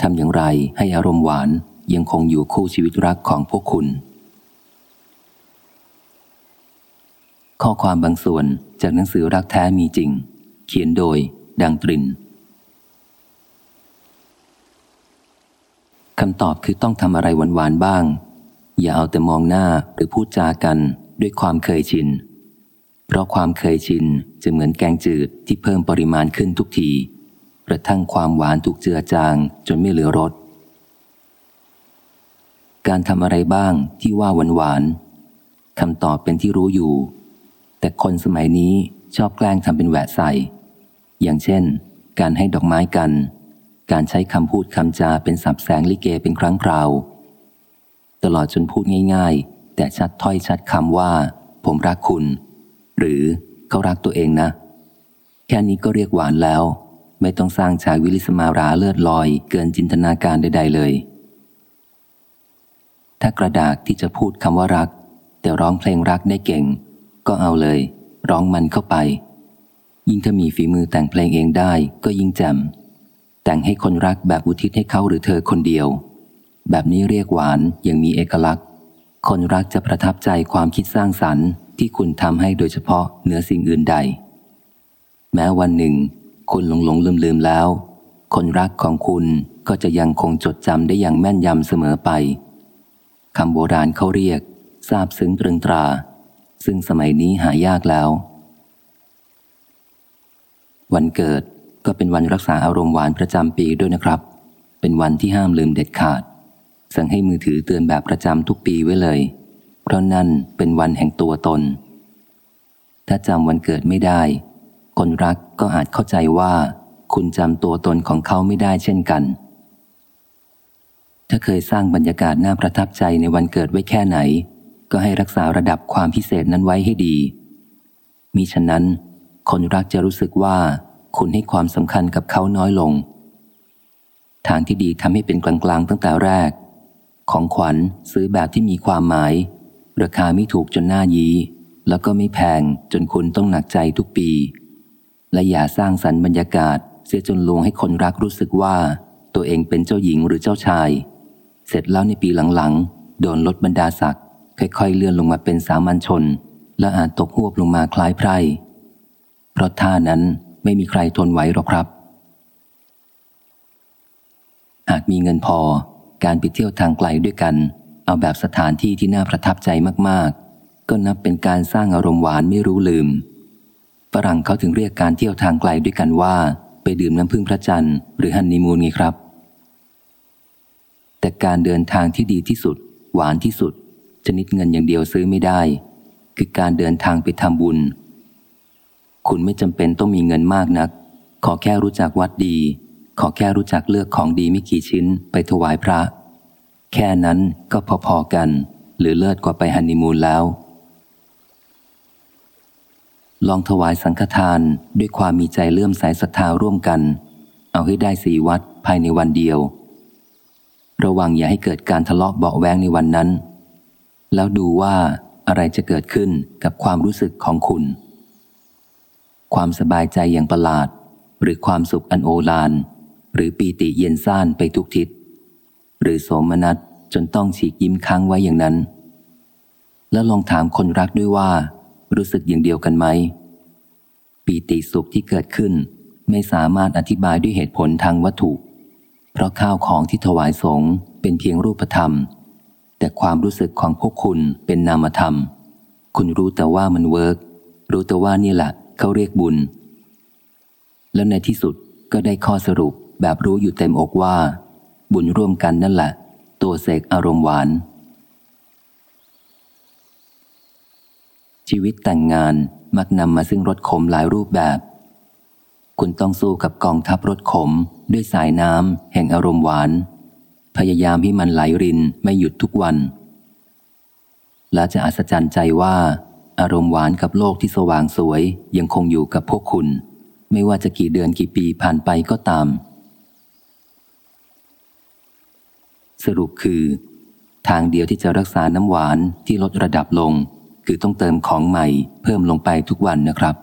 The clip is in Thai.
ทำอย่างไรให้อารมณ์หวานยังคงอยู่คู่ชีวิตรักของพวกคุณ ข้อความบางส่วนจากหนังสือรักแท้มีจริง เขียนโดย ดังตรินคำตอบคือต้องทำอะไรหวานๆบ้าง อย่าเอาแต่มองหน้าหรือพูดจากันด้วยความเคยชิน เพราะความเคยชินจะเหมือนแกงจืดที่เพิ่มปริมาณขึ้นทุกที ระทั่งความหวานถูกเจือจางจนไม่เหลือรส การทำอะไรบ้างที่ว่าหวานหวานคำตอบเป็นที่รู้อยู่ แต่คนสมัยนี้ชอบแกล้งทำเป็นแหวะใส่ อย่างเช่น การให้ดอกไม้กัน การใช้คำพูดคำจาเป็นสับแสงลิเกเป็นครั้งคราว ตลอดจนพูดง่าย ๆ แต่ชัดถ้อยชัดคำว่า ผมรักคุณ หรือเขารักตัวเองนะ แค่นี้ก็เรียกหวานแล้ว ไม่ต้องสร้างฉากวิลิสมาราเลือดลอย เกินจินตนาการใด ๆ เลย ถ้ากระดาษที่จะพูดคำว่ารัก แต่ร้องเพลงรักได้เก่ง ก็เอาเลย ร้องมันเข้าไป ยิ่งถ้ามีฝีมือแต่งเพลงเองได้ก็ยิ่งแจ่มแต่งให้คนรักแบบอุทิศให้เขาหรือเธอคนเดียว แบบนี้เรียกหวานยังมีเอกลักษณ์ คนรักจะประทับใจความคิดสร้างสรรค์ ที่คุณทำให้โดยเฉพาะเหนือสิ่งอื่นใด แม้วันหนึ่ง คุณหลงหลงลืมลืมแล้ว คนรักของคุณก็จะยังคงจดจำได้อย่างแม่นยำเสมอไปคำโบราณเขาเรียกทราบซึ้งตรึงตรา ซึ่งสมัยนี้หายากแล้ว วันเกิดก็เป็นวันรักษาอารมณ์หวานประจำปีด้วยนะครับ เป็นวันที่ห้ามลืมเด็ดขาด สั่งให้มือถือเตือนแบบประจำทุกปีไว้เลย เพราะนั่นเป็นวันแห่งตัวตน ถ้าจำวันเกิดไม่ได้ คนรักก็อาจเข้าใจว่า คุณจำตัวตนของเขาไม่ได้เช่นกัน ถ้าเคยสร้างบรรยากาศน่าประทับใจในวันเกิดไว้แค่ไหน ก็ให้รักษาระดับความพิเศษนั้นไว้ให้ดี มิฉะนั้น คนรักจะรู้สึกว่า คุณให้ความสำคัญกับเขาน้อยลง ทางที่ดีทำให้เป็นกลางๆตั้งแต่แรก ของขวัญซื้อแบบที่มีความหมาย ราคาไม่ถูกจนหน้ายี้แล้วก็ไม่แพงจนคุณต้องหนักใจทุกปี และอย่าสร้างสรรค์บรรยากาศ เสียจนลวงให้คนรักรู้สึกว่า ตัวเองเป็นเจ้าหญิงหรือเจ้าชาย เสร็จแล้วในปีหลังๆ โดนลดบรรดาศักดิ์ค่อยๆ เลื่อนลงมาเป็นสามัญชน และอาจตกหวบลงมาคล้ายไพร่เพราะท่านั้นไม่มีใครทนไหวหรอกครับ หากมีเงินพอการไปเที่ยวทางไกลด้วยกัน เอาแบบสถานที่ที่น่าประทับใจมากๆ ก็นับเป็นการสร้างอารมณ์หวานไม่รู้ลืม ฝรั่งเขาถึงเรียกการเที่ยวทางไกลด้วยกันว่า ไปดื่มน้ำพึ่งพระจันทร์หรือฮันนีมูนไงครับ แต่การเดินทางที่ดีที่สุด หวานที่สุด ชนิดเงินอย่างเดียวซื้อไม่ได้ คือการเดินทางไปทำบุญ คุณไม่จำเป็นต้องมีเงินมากนัก ขอแค่รู้จักวัดดี ขอแค่รู้จักเลือกของดีไม่กี่ชิ้นไปถวายพระ แค่นั้นก็พอๆกัน หรือเลิศกว่าไปฮันนีมูนแล้ว ลองถวายสังฆทานด้วยความมีใจเลื่อมใสศรัทธาร่วมกัน เอาให้ได้สี่วัดภายในวันเดียว ระวังอย่าให้เกิดการทะเลาะเบาแวงในวันนั้น แล้วดูว่าอะไรจะเกิดขึ้นกับความรู้สึกของคุณ ความสบายใจอย่างประหลาด หรือความสุขอันโอฬารหรือปีติเย็นซ่านไปทุกทิศ หรือโสมนัสจนต้องฉีกยิ้มค้างไว้อย่างนั้น แล้วลองถามคนรักด้วยว่า รู้สึกอย่างเดียวกันไหม ปีติสุขที่เกิดขึ้นไม่สามารถอธิบายด้วยเหตุผลทางวัตถุ เพราะข้าวของที่ถวายสงฆ์เป็นเพียงรูปธรรม แต่ความรู้สึกของพวกคุณเป็นนามธรรม คุณรู้แต่ว่ามัน work รู้แต่ว่านี่แหละเขาเรียกบุญ แล้วในที่สุดก็ได้ข้อสรุปแบบรู้อยู่เต็มอกว่า บุญร่วมกันนั่นแหละ ตัวเสกอารมณ์หวาน ชีวิตแต่งงานมักนำมาซึ่งรถขมหลายรูปแบบ คุณต้องสู้กับกองทัพรถขมด้วยสายน้ำแห่งอารมณ์หวาน พยายามให้มันไหลรินไม่หยุดทุกวัน และจะอัศจรรย์ใจว่า อารมณ์หวานกับโลกที่สว่างสวยยังคงอยู่กับพวกคุณ ไม่ว่าจะกี่เดือนกี่ปีผ่านไปก็ตาม สรุปคือ ทางเดียวที่จะรักษาน้ำหวานที่ลดระดับลง คือต้องเติมของใหม่เพิ่มลงไปทุกวันนะครับ